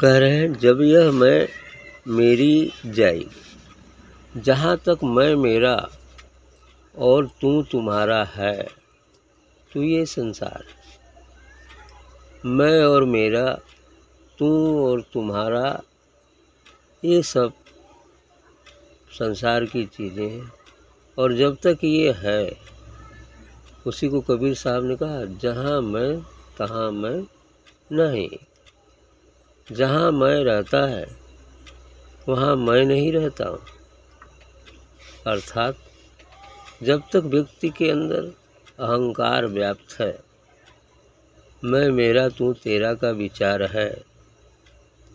कह रहे हैं, जब यह मैं मेरी जाई, जहाँ तक मैं मेरा और तू तुम्हारा है तो ये संसार। मैं और मेरा, तू और तुम्हारा, ये सब संसार की चीज़ें हैं। और जब तक ये है, उसी को कबीर साहब ने कहा, जहाँ मैं, तहाँ मैं नहीं। जहाँ मैं रहता है, वहाँ मैं नहीं रहता हूँ। अर्थात, जब तक व्यक्ति के अंदर अहंकार व्याप्त है, मैं, मेरा, तू, तेरा का विचार है,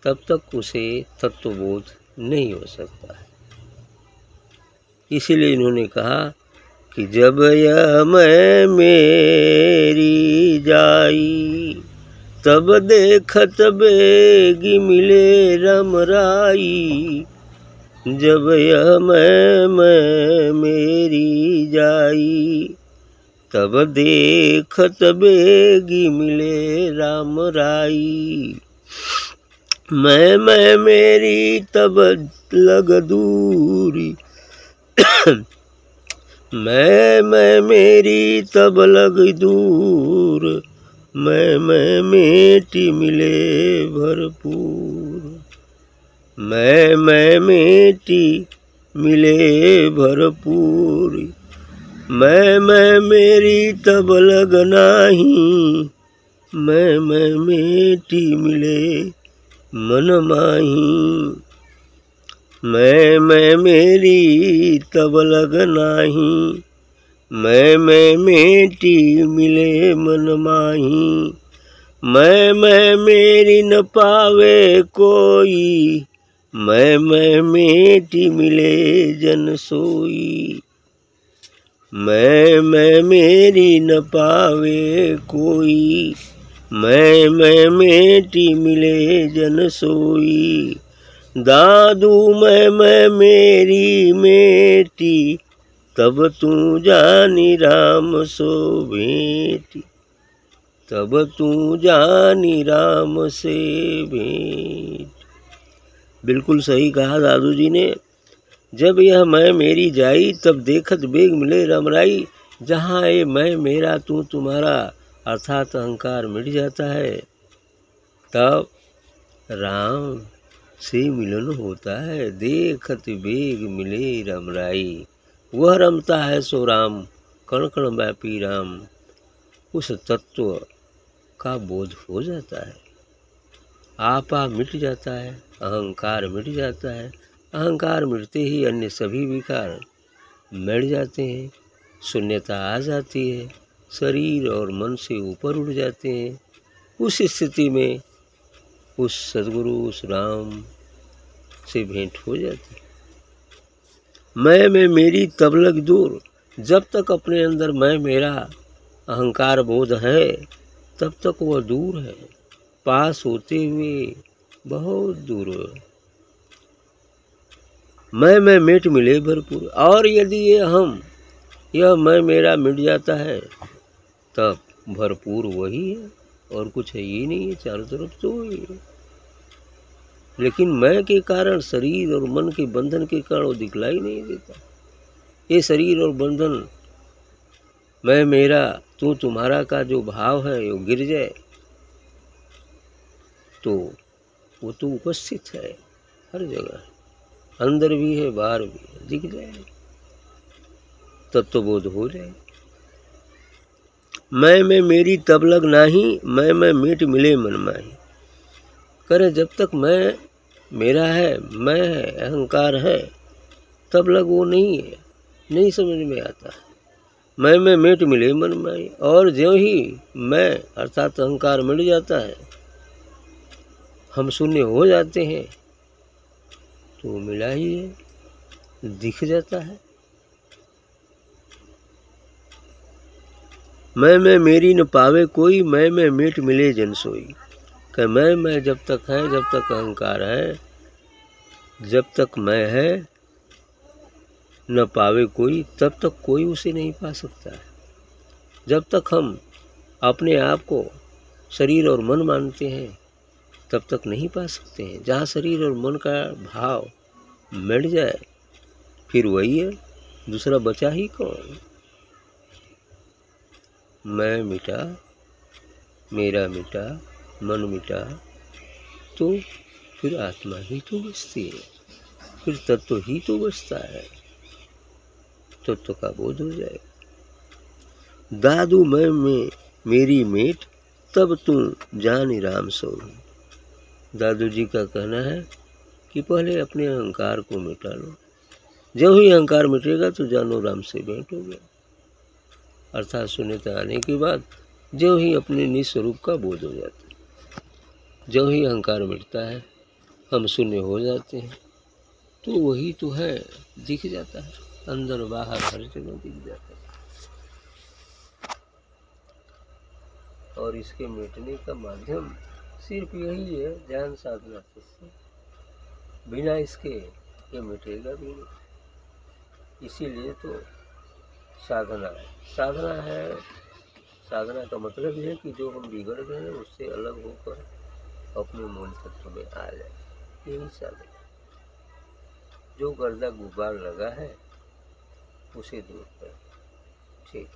तब तक उसे तत्वबोध नहीं हो सकता है। इसीलिए इन्होंने कहा कि जब यह मैं, मेरी जाई तब देखत बेगी मिले रमराई, जब यह मैं मैं मेरी जाई। तब देखत बेगी मिले राम राई मैं मैं मेरी तब लग दूरी। मैं मैं मेरी तब लग दूर। मैं मैं मेटी मिले भरपूर। मैं मैं मेटी मिले भरपूर। मैं मैं मेरी तब लग नाही। मैं मैं मेटी मिले मन माही। मैं मैं मेरी तब लग नाही। मैं मैं मेटी मिले मन माही। मैं मैं मेरी न पावे कोई। मैं मैं मेटी मिले जन सोई। मैं मैं मेरी न पावे कोई। मैं मैं मेटी मिले जन सोई। दादू, मैं मैं मेरी मेटी। तब तू जानी राम सो भेटी तब तू जानी राम से भेंट बिल्कुल सही कहा दादू जी ने। जब यह मैं मेरी जाई, तब देखत बेग मिले रमराई। जहाँ ये मैं मेरा, तू तुम्हारा। अर्थात अहंकार मिट जाता है। तब राम से मिलन होता है। देखत बेग मिले रमराई। वह रमता है सो राम कण कण व्यापी राम। उस तत्व का बोध हो जाता है। आपा मिट जाता है, अहंकार मिट जाता है। अहंकार मिटते ही अन्य सभी विकार मिट जाते हैं। शून्यता आ जाती है, शरीर और मन से ऊपर उठ जाते हैं। उस स्थिति में उस सदगुरु, उस राम से भेंट हो जाती मैं मैं, मेरी तब लग दूर, जब तक अपने अंदर मैं, मेरा अहंकार बोध है, तब तक वह दूर है। पास होते हुए बहुत दूर। मैं मैं, मिट मिले भरपूर, और यदि ये हम, यह मैं, मेरा मिट जाता है, तब भरपूर वही है, और कुछ है ही नहीं है चारों तरफ़ तो वही है। लेकिन मैं के कारण शरीर और मन के बंधन के कारण वो दिखलाई नहीं देता। ये शरीर और बंधन, मैं मेरा, तू तुम्हारा का जो भाव है, वो गिर जाए तो वो तो उपस्थित है, हर जगह। अंदर भी है, बाहर भी है, दिख जाए तत्वबोध हो जाए। मैं मैं मेरी तब लग नाही, मैं मैं मीट मिले मन माही। करे जब तक मैं, मेरा है, मैं है, अहंकार है, तब लग वो नहीं है। नहीं समझ में आता। है मैं मैं मेट मिले मन में, और जो ही मैं, अर्थात अहंकार मिट जाता है, हम शून्य हो जाते हैं तो मिला ही है, दिख जाता है। मैं मैं मेरी न पावे कोई, मैं मैं मेट मिले जन सोई। कि मैं मैं जब तक है, जब तक अहंकार है, जब तक मैं है, न पावे कोई, तब तक कोई उसे नहीं पा सकता है। जब तक हम अपने आप को शरीर और मन मानते हैं, तब तक नहीं पा सकते हैं। जहाँ शरीर और मन का भाव मिट जाए, फिर वही है, दूसरा बचा ही कौन? मैं मिटा, मेरा मिटा मन मिटा तो फिर आत्मा ही तो बचती है। फिर तत्व ही तो बचता है। तत्व का बोध हो जाए। दादू मैं, में, मेरी मेट, तब तू जान राम सो दादू जी का कहना है कि पहले अपने अहंकार को मिटा लो। जब ही अहंकार मिटेगा तो जानो राम से भेंट हो गया। अर्थात सुनते आने के बाद जो ही अपने निस्वरूप का बोध हो जाता है। जो ही अहंकार मिटता है, हम शून्य हो जाते हैं। तो वही तो है, दिख जाता है। अंदर बाहर हर जगह दिख जाता है। और इसके मिटने का माध्यम सिर्फ़ यही है, ध्यान साधना से। बिना इसके ये मिटेगा भी नहीं। इसीलिए तो साधना है। साधना है, साधना का मतलब यह है कि जो हम बिगड़ गए हैं, उससे अलग होकर अपने मूल तत्व में आ जाए यही साधना जो गर्दा गुब्बार लगा है, उसे दूर कर। ठीक।